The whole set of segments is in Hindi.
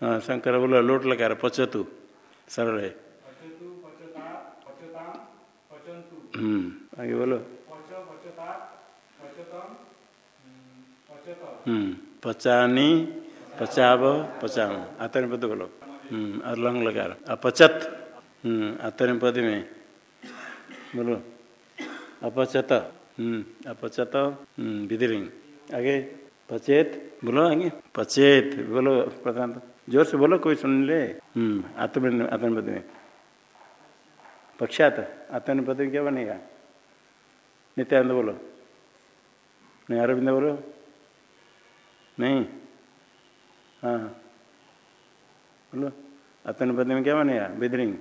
हाँ शंकर बोलो लोट लगा पचतु सरल है आगे बोलो हम्म पचानी पचाव पचाव आतन पद बोलो और लंग लगा अपचत हम्म आतन पद में बोलो अपचत हम्म अपचत हम्म विधिलिंग आगे पचेत बोलो आगे पचेत बोलो प्रधान ज़ोर से बोलो कोई सुन ले। हम्म। आत्म आत्मपद में पक्षात आत्मपद में क्या बनेगा? नित्यानंद बोलो। नहीं अरविंद बोलो। नहीं। हाँ। हाँ बोलो। आत्मपद में क्या बनेगा? बिदरिंग।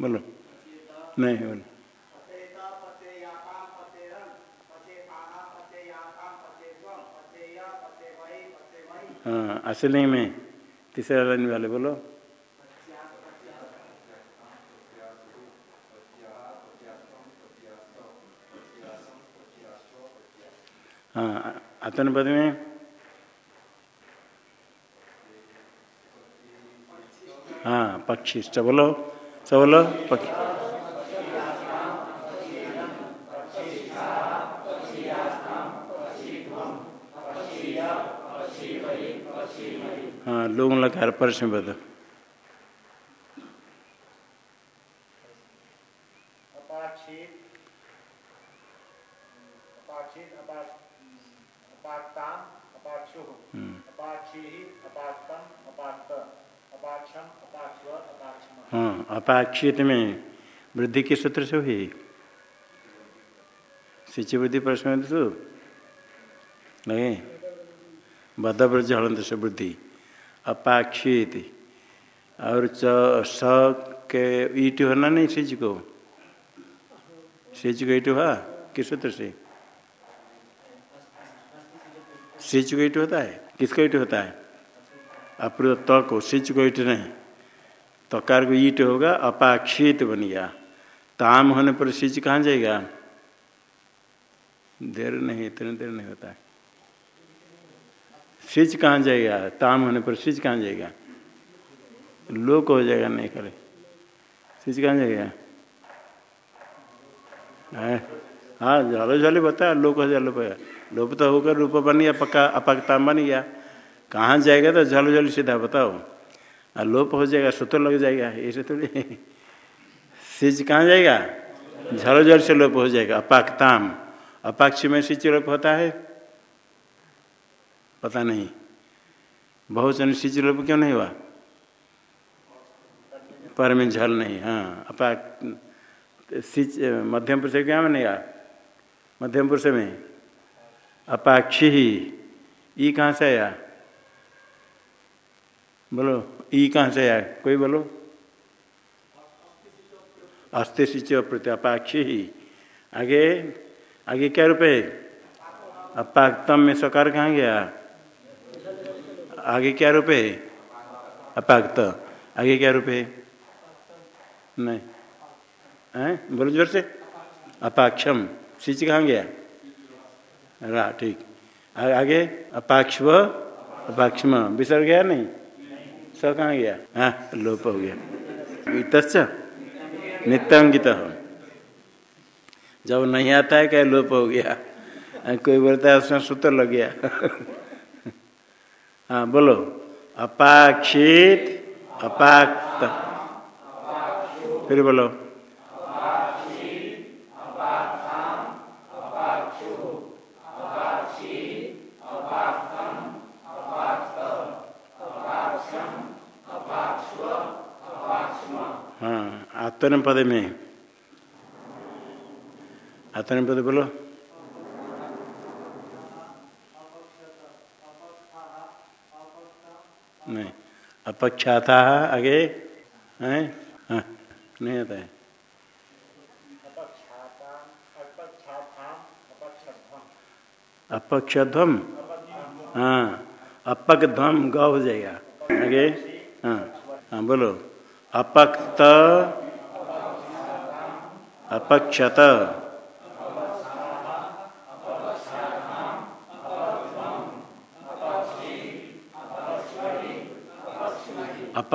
बोलो। नहीं बोलो। हाँ असली में, तीसरा लाइन वाले, बोलो। हाँ आतन पद में। हाँ पक्षी बोलो सब बोलो पक्षी हाँ लोग लगा परस में बता हाँ अपाक्षित में वृद्धि के सूत्र से हुई। सिंच वृद्धि प्रश्न तो? नहीं। बदव्रज हलंत से वृद्धि। अपाक्षित और च स के ईट होना नहीं सिंच को सिंच को ईट हुआ किस सूत्र से सिंच को ईट होता है किसको ईट होता है अप्र त को सिंच को ईट नहीं तकार को ईट होगा अपाक्षित बन गया ताम होने पर सिंच कहाँ जाएगा देर नहीं इतने देर नहीं होता है सिच कहाँ जाएगा? ताम होने पर सिच कहाँ जाएगा? लोक हो जाएगा, नहीं करे। सिच कहाँ जाएगा? हाँ? झालो झाले बता लोक हो जाए, लोप लोप तो होकर रूप बन गया, पक्का अपकता बन गया। कहाँ जाएगा तो झालो झाली सीधा बताओ। और लोप हो जाएगा, सूत्र लग जाएगा, ऐसे थोड़ी। सिच कहाँ जाएगा? झालो झल से लोप हो जाएगा अपाकताम अपाक्ष में सिच लोप होता है पता नहीं। बहुचन सिच लोप क्यों नहीं हुआ? पर में झल नहीं हाँ। अपाक सिच मध्यम पुरुष क्या बनेगा मध्यम पुरुष में? अपाक्षी ही। ई कहाँ से आया? बोलो, ई कहाँ से आया? कोई बोलो? अस्ति सिच प्रत्यापाक्षी ही। आगे आगे क्या रूप है? अपाक्तम में सकार कहाँ गया? आगे क्या रूप है? अपाक्त। आगे क्या रूप है? नहीं। हैं? बोलो ज़ोर से। अपाक्षम। सिच कहाँ गया? रा, ठीक। आगे अपाक्ष अपाक्षम। विसर्ग गया नहीं? स कहाँ गया? हाँ लोप हो गया। इत नित्यांगित। जब नहीं आता है, क्या लोप हो गया? कोई बोलता है, उसमें सूत्र लग गया। हाँ बोलो। अपाक्षित अपाक्त। फिर बोलो। हाँ आत्मन पद में। आत्मन पद बोलो। नहीं। अपक्षा था आगे, हैं? हाँ नहीं आता है। अपक्षध्वम हाँ अपक ध्वम ग हो जाएगा। आगे हाँ हाँ बोलो। अपक्त, अपक्षत।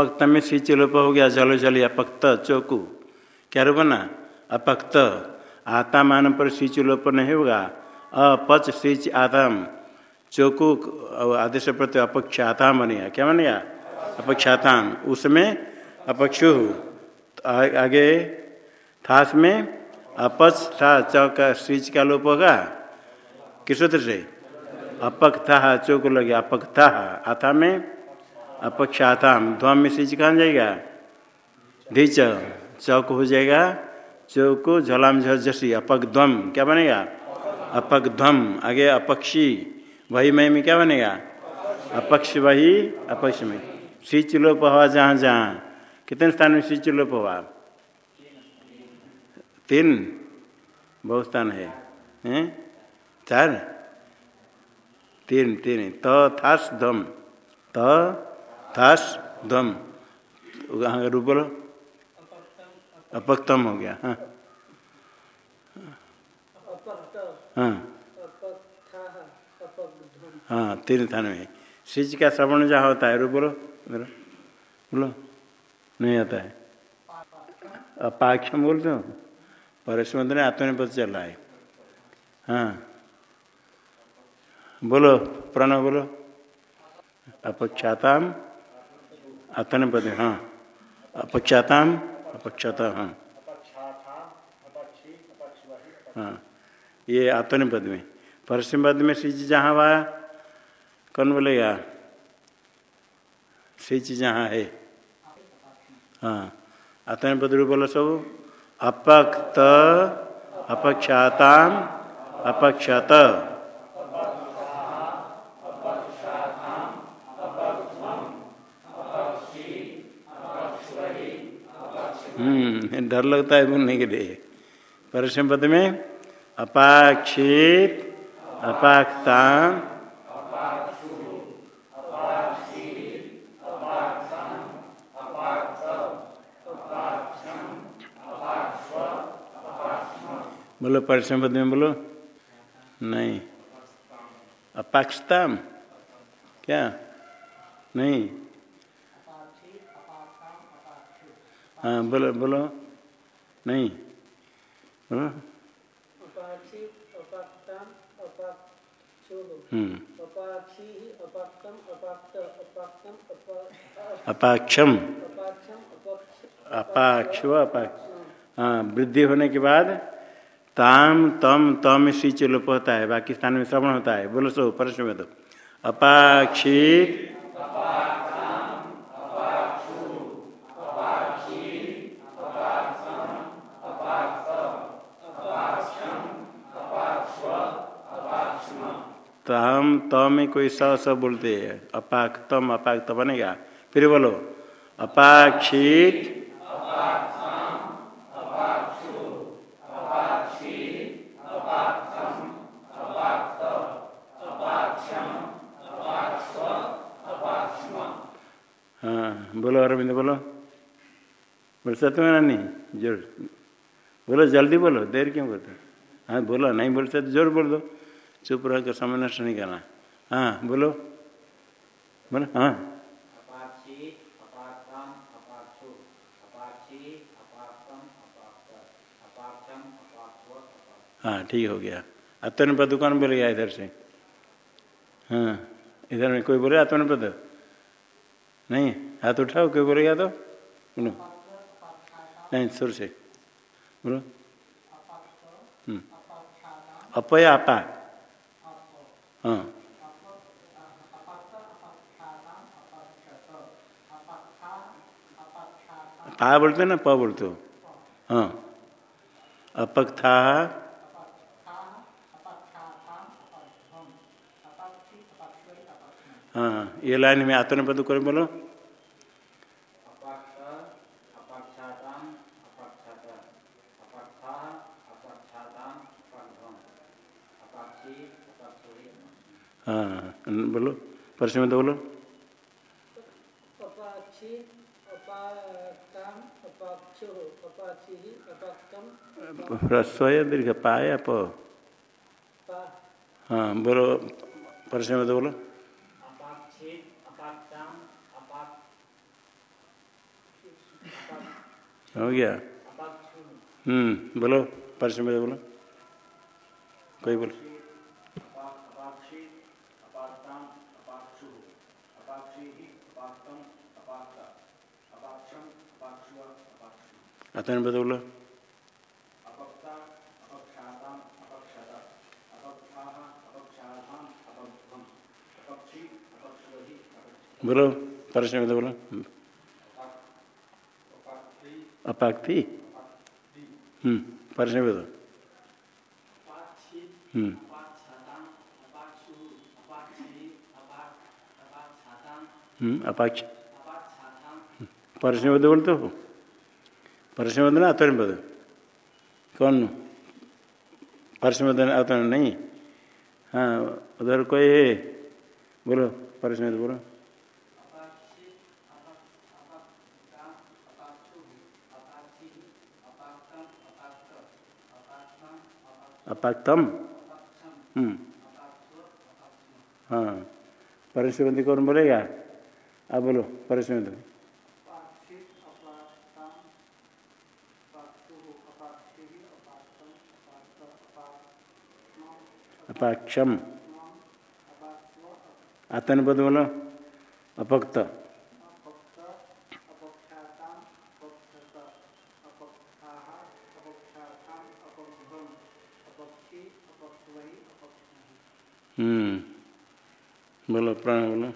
अपक्त में सिच लोप हो गया, जलो जली अपक्त चौकू। क्या रूप बना अपक्त। आता मान पर सिच लोप नहीं होगा। अपच सिच आताम। चौकू आदेश प्रति अपक्ष आताम बनेगा। क्या बनेगा? अपक्षाताम। उसमें अपक्षु। आगे थास में अपच था च का का लोप होगा। किस सूत्र से? अपक था चौक लगे अपक था आता में अपक्षाताम। ध्वम में स्विच कहाँ जाएगा। धीच चौक हो जाएगा। चौक, झलाम झसी अपक ध्वम क्या बनेगा? अपक ध्वम आगे अपक्षी, वही मय में क्या बनेगा? अपक्ष वही, अपक्ष में स्विच लोप हुआ जहाँ जहाँ। कितने स्थान में स्विच लोप हुआ तीन। बहुत स्थान है। चार? तीन तीन त थास दम त थास दम। रूप बोलो। अपक्तम हो गया हाँ। हाँ। हाँ तीन स्थान में सिज का श्रवण जहाँ होता है, रूप बोलो। बोलो। नहीं आता है। अपाक्षम बोलते हो? परसमंत ने आत्मनिपद चल रहा है। हाँ। बोलो, प्रणव बोलो। अपक्षाताम। आत्मनिपद हाँ। अपक्षाताम अपक्षता हाँ। हाँ ये आतन पद में। परसमपद में सिज जहाँ हुआ कौन बोलेगा सिच जहाँ है? हाँ। आतन पद रूप बोलो सब। अपक्त अपक्षाताम अपक्षत हम्म डर लगता है बोलने के लिए। परिश्रम पद में, अपाक्षित अपाक्षताम बोलो परिश्रम पद में बोलो। नहीं। अपाक्षताम क्या? नहीं। हाँ बोलो बोलो। नहीं। बोलो हम्म। अपाक्षम। अपाक्ष अपाक्ष हाँ वृद्धि होने के बाद ताम तम तम सिच लोप होता है बाकी स्थान में श्रवण होता है। बोलो सो परसों में तो अपाक्षित तो हम त में कोई स स बोलते हैं। अपाक तम, अपाक तो बनेगा। फिर बोलो, अपाक्षित। हाँ बोलो अरविंद, बोलो। बोल सकते हो ना नहीं? ज़ोर। बोलो, जल्दी बोलो, देर क्यों करते हाँ बोलो, नहीं बोल सकते, ज़ोर बोल दो। चुप रह कर समय नष्ट नहीं करना। हाँ बोलो। बोलो हाँ। हाँ ठीक हो गया। आत्मन पद कौन बोल गया इधर से? हाँ इधर में कोई बोले आत्मन पद नहीं हाथ उठाओ कोई बोलेगा तो? बोलो। नहीं सुर से। बोलो। अप या अपा हाँ। पा बोलते ना? प बोलते हो। हाँ। अपक था हाँ। ये लाइन में आत्मन पद कर बोलो हाँ बोलो परसों में तो बोलो ह्रस्व या दीर्घ पाया प हाँ बोलो परसों में तो बोलो हो गया हम्म बोलो परिश्रम बोलो कोई बोलो आता नहीं बोलो बोलो परिश्रम बोलो अपाक्ति हम्म परिश्रम दो हम्म अपाक्ष परिश्रम बोलते हो परिश्रम ना आत्म पद कौन परिश्रम आत्म नहीं हाँ उधर कोई है बोलो परिश्रम बोलो अपाक्तम। हाँ परिश्रमति कौन बोलेगा आप बोलो परिश्रमति अपाक्षम आतनपद बोलो अपक्त। हम्म बोलो प्राण बोलो।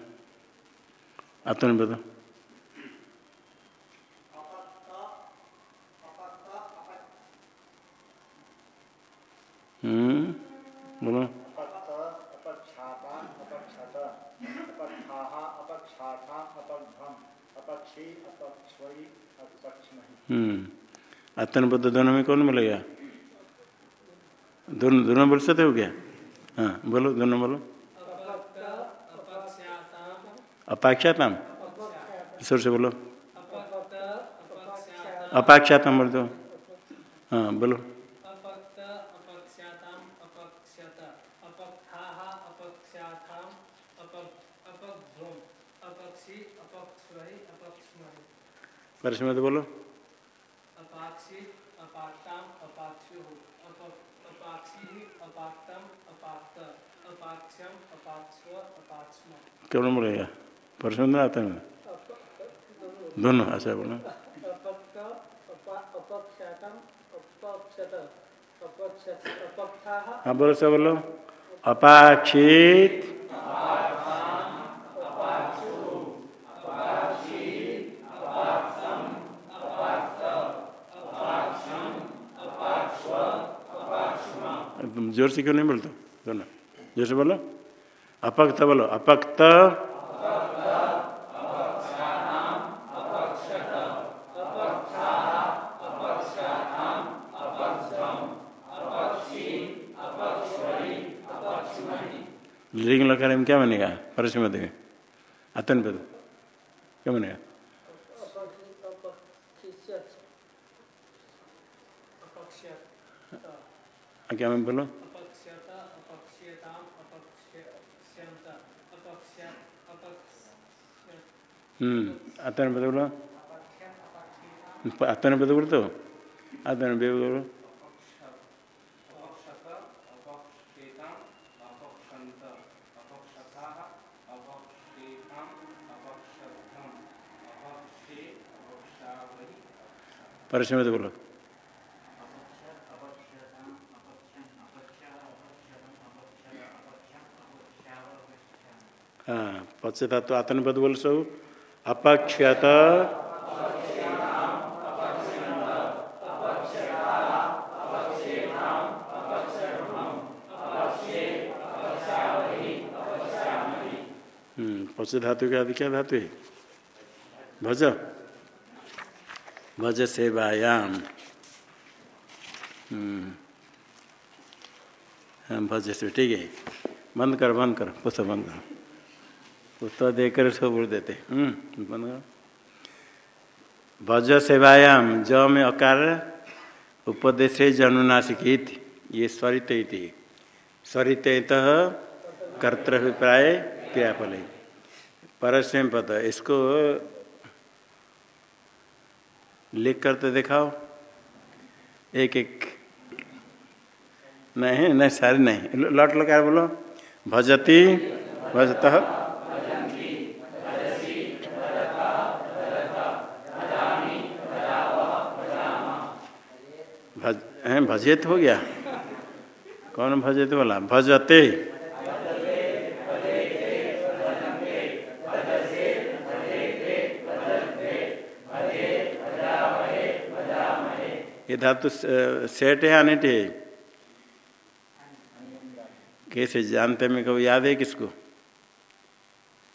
आत्म बदो। हम्म बोलो। हम्म। बुद्ध दोनों में कौन बोलेगा दोनों दोनों बोल सकते हो क्या? हाँ बोलो, दोनों बोलो। अपाक्षाताम ईश्वर से बोलो। अपाक्षाताम बोल दो। हाँ बोलो। परिश्रम तो बोलो क्यों बोलेगा परसों दिन आता है। दोनों अच्छा बोलो। हाँ बोलो सब बोलो। अपाक्षित। ज़ोर से क्यों नहीं बोलते? दोनों। ज़ोर से बोलो। अपक्त बोलो। अपक्त। लिंग लकार में क्या बनेगा? परसमत में अतन पे क्या बनेगा? क्या मैं बोलो? हम्म अतन पे बोलो अतन पे बोलो तो अतन पे बोलो परिश्रम तो बोलो हाँ पश्चात तो आत्मपद बोल सो अपक्षत। पश्च धातु के आदि क्या धातु है? भज भज सेवायाम। भज से, ठीक है। बंद कर बंद कर पुस्तक बंद कर। पुस्तक देकर सब बोल देते। बंद भज सेवायाम ज में अकार उपदेश जनुनाशिकित ये स्वरित स्वरित कर्तव्यप्राय क्रियाफल। परस्म पद। इसको लिख कर तो दिखाओ। एक एक। नहीं नहीं सारे नहीं। लौट लगा बोलो। भजती भजत भज भजेत हो गया। कौन भजेत बोला भजते। ये धातु सेट है अनिट है। कैसे? जानते में कभी याद है किसको?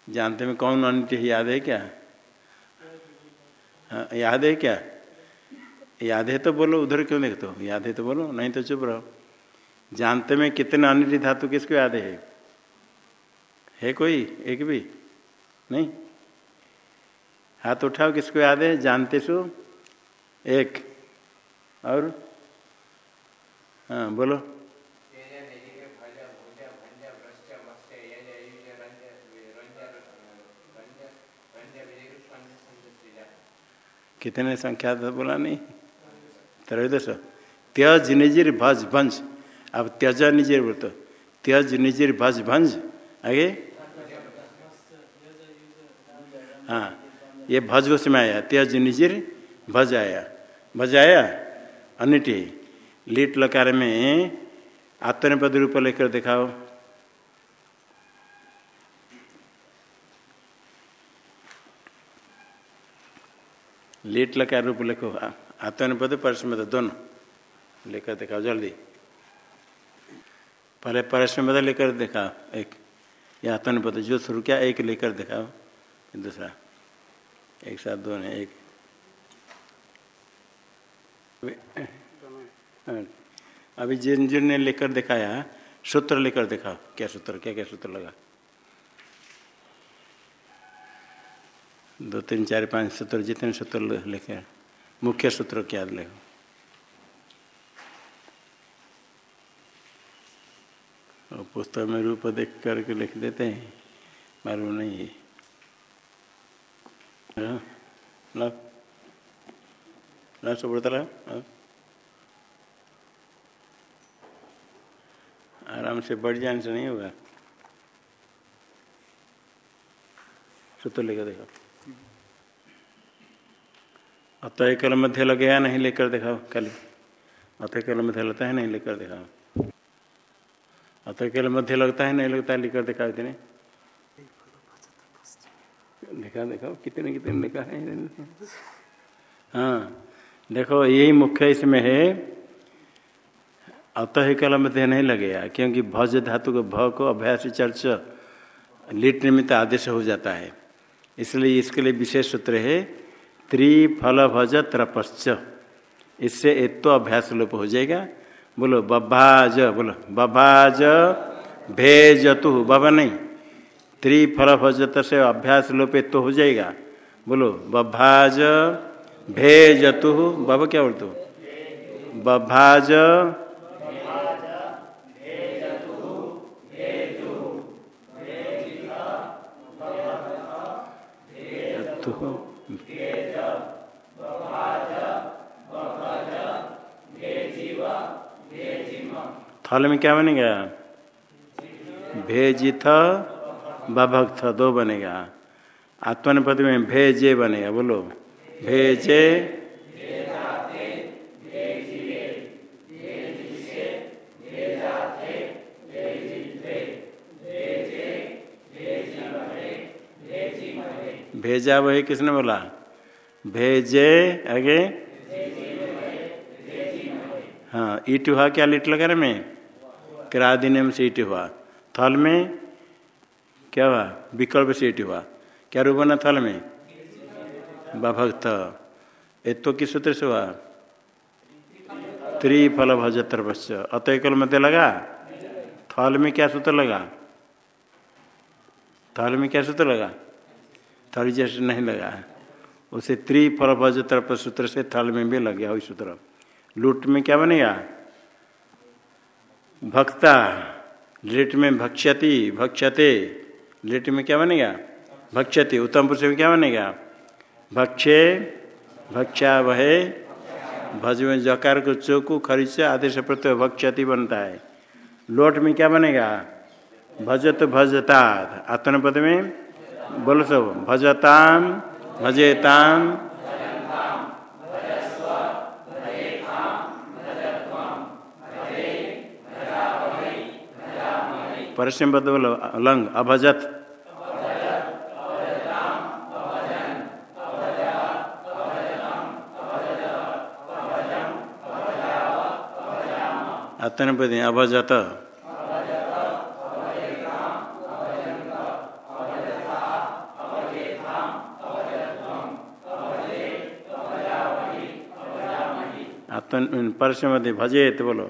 जानते में कौन अनिट है? याद है क्या? हाँ याद है क्या? याद है तो बोलो, उधर क्यों देखते हो याद है तो बोलो, नहीं तो चुप रहो। जानते में कितने अनिट धातु किसको याद है? है कोई? एक भी? नहीं? हाथ उठाओ, किसको याद है? जानते सो? एक। और? हाँ बोलो। कितने संख्या तो बोला नहीं? त्रयोदश त्यज निजिर भज भंज अब त्यज निजिर बोलते त्यज निजिर भज भंज आगे हाँ ये भज उसमें आया त्यज निजिर भज आया भज आया अनिटी लीट लकार में आत्मनिपद रूप लेकर दिखाओ लेट लकार रूप लिखो आत्मनिपद परस्मद दोनों लेकर दिखाओ जल्दी। पहले परस्मद लेकर देखा, एक। या आत्मनिपद जो शुरू किया, एक लेकर दिखाओ दूसरा। एक साथ दोनों एक। अभी जिन जिन ने लेकर दिखाया, सूत्र लेकर देखा। क्या सूत्र, क्या क्या सूत्र लगा? दो, तीन, चार, पाँच सूत्र, जितने सूत्र लिखे मुख्य सूत्र क्या लिखो पुस्तक में रूप देख करके लिख देते हैं। मालूम नहीं है। ला। ला सब आराम से बढ़ जाने से नहीं होगा। सूत्र लेकर देखो। अतः कल मध्य लगे नहीं लेकर दिखाओ, कल। अतः कल मध्य लगता है, नहीं लेकर दिखाओ। अतः कल मध्य लगता है, नहीं लगता है लेकर दिखाओ इतने। देखा देखो कितने कितने लिखा है हाँ देखो, यही मुख्य इसमें है, अतः कल मध्य नहीं लगेगा क्योंकि भज धातु को भ को अभ्यास चर्च लिट निमित्त आदेश हो जाता है। इसलिए इसके लिए विशेष सूत्र है त्रिफल भज त्रपश्च इससे तो अभ्यास लोप हो जाएगा। बोलो, बभाज बोलो, बभाज भेजतु बबा नहीं। त्रिफल भजत से अभ्यास लोप तो हो जाएगा। बोलो, बभाज भेजतु बब क्या बोलते बभाज थल में क्या बनेगा? भेजिथ बभक्त, दो बनेगा। आत्मनिपद में भेजे बनेगा, बोलो। भेजे, भेजा वही किसने बोला? भेजे, आगे। हाँ ईट हुआ क्या, लिट लगा रहे में क्रादिनम से ईट हुआ। थल में क्या हुआ? विकल्प सीट हुआ। क्या रूप बना थल में? भक्त एक तो किस सूत्र से हुआ? त्रिफल भजत्र अतः कल मत लगा? थल में क्या सूत्र लगा? थल में क्या सूत्र लगा? थल जैसे नहीं लगा। उसे त्रिफल भजत्र सूत्र से थल में भी लग गया वही सूत्र। लूट में क्या बनेगा? भक्ता, लिट में भक्ष्यति भक्ष्यते लिट में क्या बनेगा? भक्ष्यति उत्तम पुरुष में क्या बनेगा? भक्षे भक्षा वहे भज में जकार को चौकू खरीच आदेश प्रत्यय भक्षति बनता है। लोट में क्या बनेगा? भजत भजता आत्मपद में बोलो सब, भजताम, भजेताम परिश्रम पद लंग अभजत। आत्मपद अभजत परिश्रम भजेत बोलो।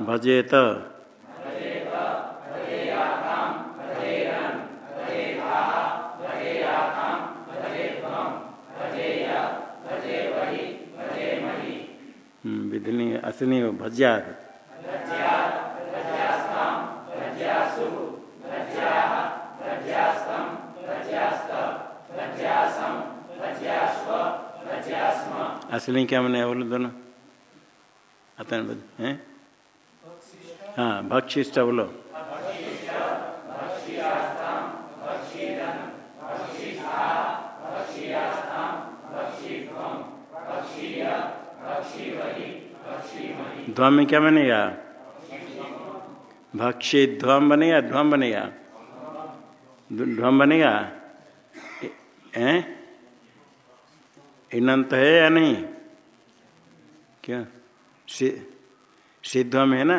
भजेत। विधिनी असनी भज्या। असली क्या मैंने बोलो दोनों? हैं हाँ भक्षिष्ट बोलो ध्वम क्या बनेगा भक्षी ध्वम बनेगा ध्वम बनेगा ध्वम बनेगा इनंत है या नहीं क्या सिद्धम है ना?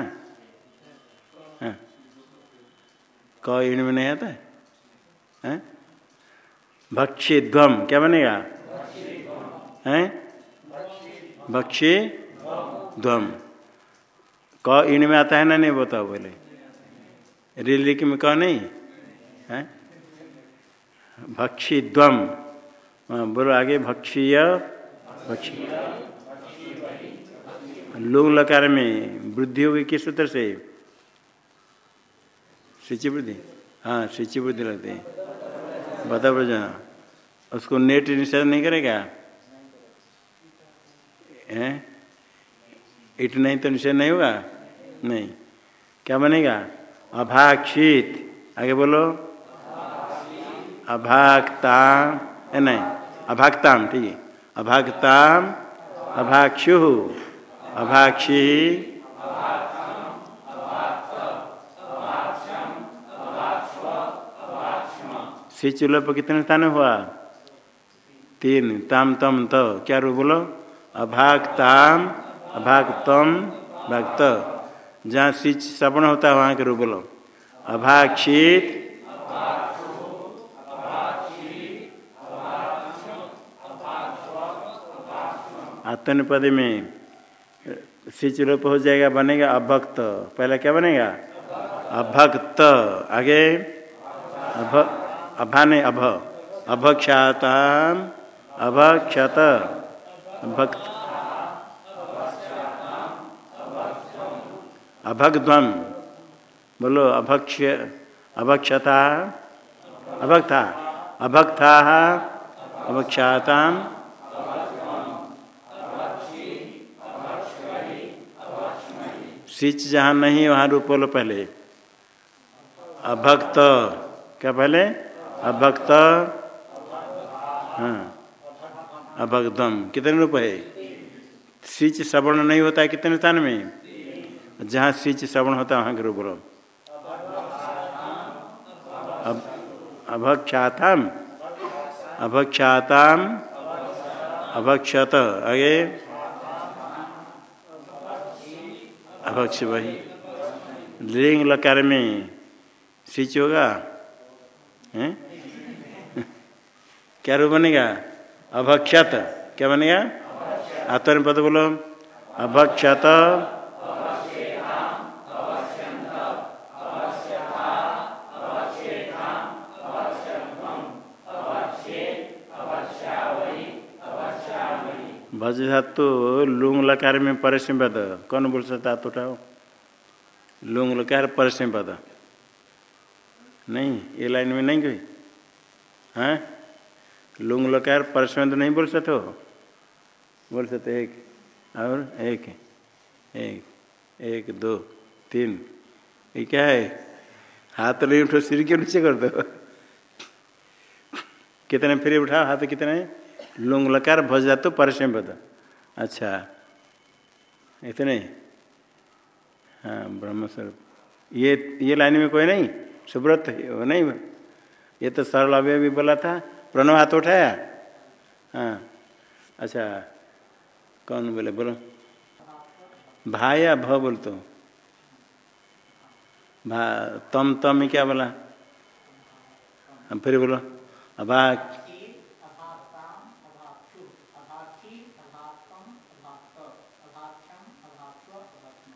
हाँ। क इन में नहीं आता? है? भक्षी ध्वम क्या बनेगा? हैं? भक्षी ध्वम क इन में आता है ना, नहीं बताओ बोले रिलिक में क नहीं? है? भक्षी बोलो आगे, भक्षीय, भक्षी। लोग लकार में वृद्धि होगी किस सूत्र से? सिंची वृद्धि? हाँ सिंची वृद्धि लगते हैं। बता ब्रजना उसको नेट निषेध नहीं करेगा? हैं? इट नहीं तो निषेध नहीं होगा? नहीं। क्या बनेगा? अभाक्षित। आगे बोलो। अभागता नहीं अभागताम ठीक है। अभागताम अभाक्षु। अभाक्षी। सिचुल पर कितने स्थान हुआ? तीन। ताम, तम, त। क्या रू बोलो? अभाग, ताम, अभाग, तम भक्त जहाँ सिच श्रवण होता है, वहाँ के रू बोलो। अभाक्षित आतन पद में। सिच रूप हो जाएगा, बनेगा अभक्त। पहले क्या बनेगा? अभक्त। आगे? अभ अभा ने अभ। अभक्षाता अभक्षत। भक्त अभगध्वम बोलो, अभक्ष्य, अभक्षता। अभक्ता। अभक्ता अभक्षाता सिच जहाँ नहीं, वहाँ रूप बोलो पहले। अभक्त, क्या पहले? अभक्त हाँ अभक्तम। कितने रूप है सिच श्रवण नहीं होता है कितने स्थान में? जहाँ स्विच श्रवण होता है, वहाँ के रूप बोलो अभक्षाताम अभक्षाताम, अभक्षत। आगे। अभक्ष वही। लिंग लकार में स्विच होगा क्या रूप बनेगा? अभक्षत। क्या बनेगा? आत्म पद बोलो अभक्षत। भज धातु लुंग लकार में परिश्रम पद कौन बोल सकता हाथ उठाओ? लुंग लकार परसम पद नहीं, ये लाइन में नहीं कोई हाँ? लुंग लकार परसम तो नहीं बोल सकते हो? बोल सकते एक, और एक एक एक, दो, तीन। ये क्या है? हाथ नहीं उठो, सिर के नीचे कर दो? कितने फिर उठाओ, हाथ कितने लुंग लकार भज तो परसम पद अच्छा। इतने हाँ ब्रह्म ये ये लाइन में कोई नहीं? सुब्रत, वो नहीं ये तो सरल अवय भी बोला था। प्रणव हाथ उठाया? हाँ। अच्छा कौन बोले? बोलो। भा या भ बोल तो भा, तम तम क्या बोला? फिर बोलो। अभा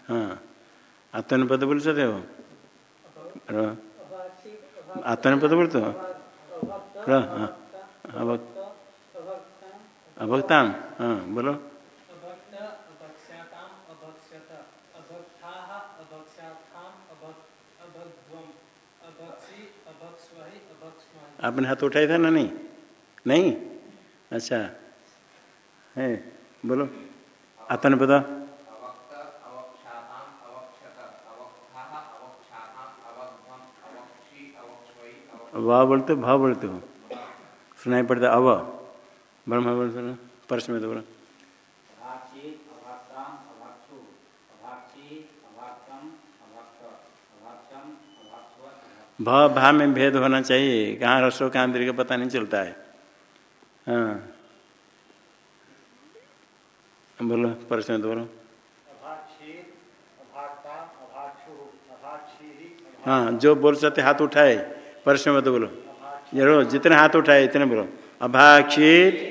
हाँ। पद बोल सकते हो? पद बोलते हो। अभक्ताम हाँ बोलो। आपने हाथ उठाया था ना नहीं? नहीं? अच्छा। है, बोलो। आत्मन पद? वाह बोलते भाव बोलते हो। सुनाई पड़ता, अव। ब्रह्म बोलते परस में तो बोलो। भाव भा में भेद होना चाहिए। कहाँ रसो कहाँ दीर्घ पता नहीं चलता है। हाँ। बोलो परस तो बोलो। हाँ जो बोल सकते, हाथ उठाए। परस तो बोलो। ज़रूर जितने हाथ उठाए इतने बोलो। अभाक्षित।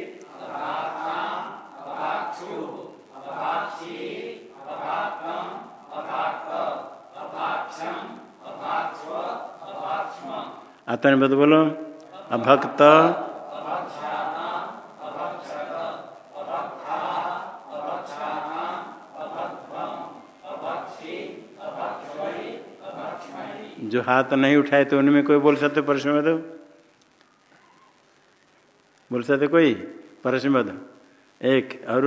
आत्मा बोलो। अभक्त। जो हाथ नहीं उठाए तो उनमें कोई बोल सकते परसम बोल सकते कोई? परसम एक और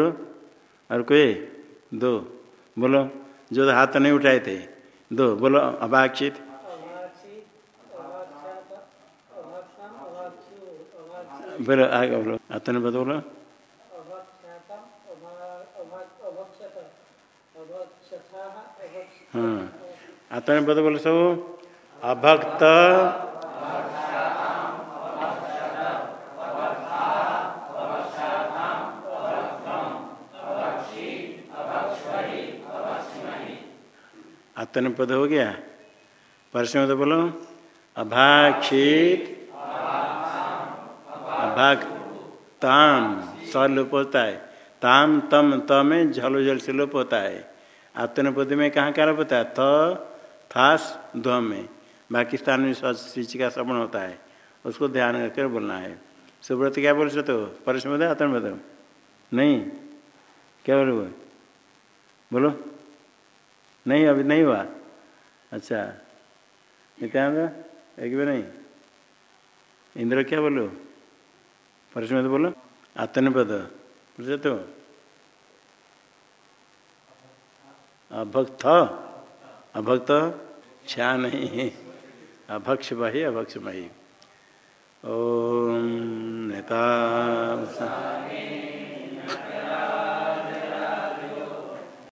और कोई? दो। बोलो, जो हाथ नहीं उठाए थे। दो। बोलो, अभाक्षित। बोलो, आगे बोलो। पद बोलो। हाँ। पद बोलो सब। अभक्त आत्म पद हो गया। परसम तो बोलो, अभाक्षित अभाग ताम स लोप होता है। ताम, तम, त में झलो जल से लोप होता है। आतन पद में कहाँ क्या लोप होता है? थ, थास, ध्व में। बाकी स्थान में सिंच का श्रवण होता है। उसको ध्यान रखकर बोलना है। सुब्रत क्या बोल सकते हो? परसम आत्मपद नहीं। क्या बोलो बोलो। नहीं, अभी नहीं हुआ। अच्छा। नित्यानंद, एक भी नहीं। इंद्र क्या बोलो परसम तो बोलो। आत्मपद बोल सकते हो? अभक्त। अभक्त? छा नहीं। अभक्ष बही अभक्ष मही ओम नेता